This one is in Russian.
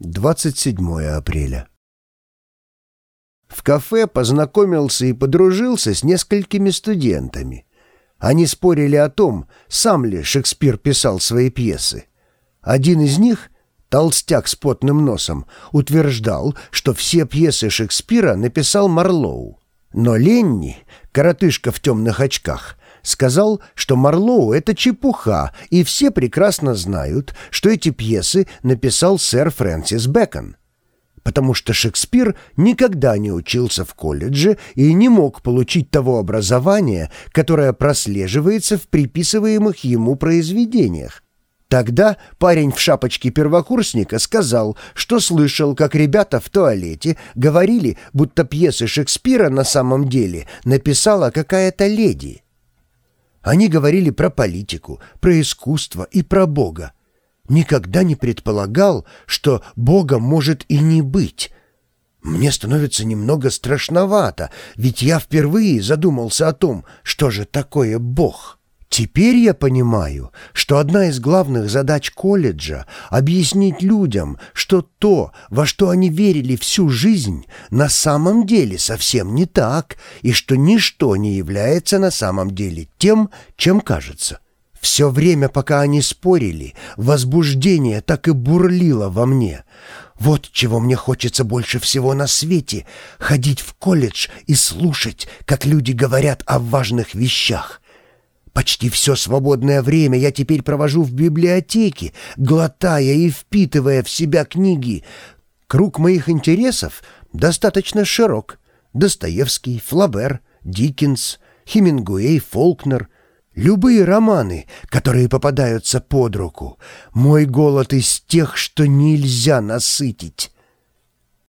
27 апреля. В кафе познакомился и подружился с несколькими студентами. Они спорили о том, сам ли Шекспир писал свои пьесы. Один из них, толстяк с потным носом, утверждал, что все пьесы Шекспира написал Марлоу. Но Ленни, коротышка в темных очках, сказал, что Марлоу — это чепуха, и все прекрасно знают, что эти пьесы написал сэр Фрэнсис Бэкон. Потому что Шекспир никогда не учился в колледже и не мог получить того образования, которое прослеживается в приписываемых ему произведениях. Тогда парень в шапочке первокурсника сказал, что слышал, как ребята в туалете говорили, будто пьесы Шекспира на самом деле написала какая-то леди. Они говорили про политику, про искусство и про Бога. Никогда не предполагал, что Бога может и не быть. Мне становится немного страшновато, ведь я впервые задумался о том, что же такое Бог». Теперь я понимаю, что одна из главных задач колледжа — объяснить людям, что то, во что они верили всю жизнь, на самом деле совсем не так, и что ничто не является на самом деле тем, чем кажется. Все время, пока они спорили, возбуждение так и бурлило во мне. Вот чего мне хочется больше всего на свете — ходить в колледж и слушать, как люди говорят о важных вещах. Почти все свободное время я теперь провожу в библиотеке, глотая и впитывая в себя книги. Круг моих интересов достаточно широк. Достоевский, Флабер, Диккенс, Хемингуэй, Фолкнер — Любые романы, которые попадаются под руку. Мой голод из тех, что нельзя насытить.